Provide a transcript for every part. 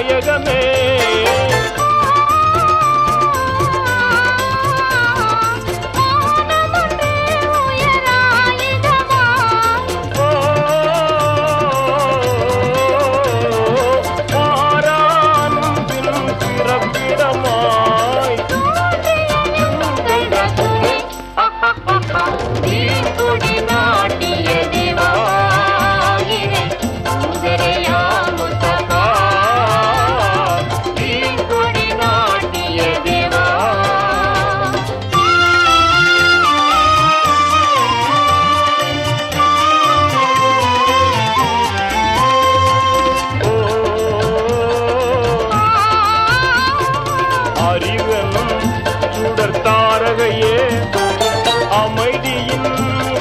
நாயகமே மடியின்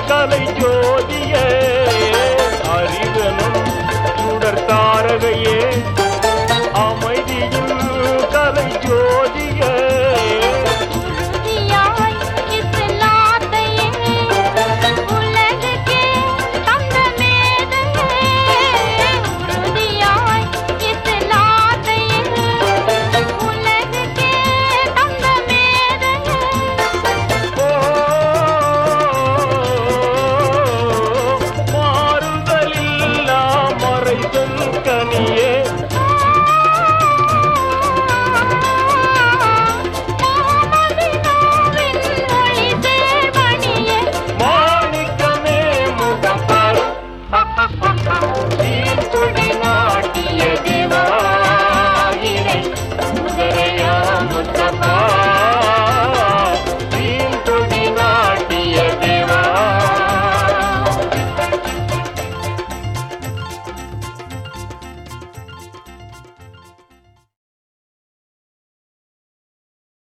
கலைச்சோ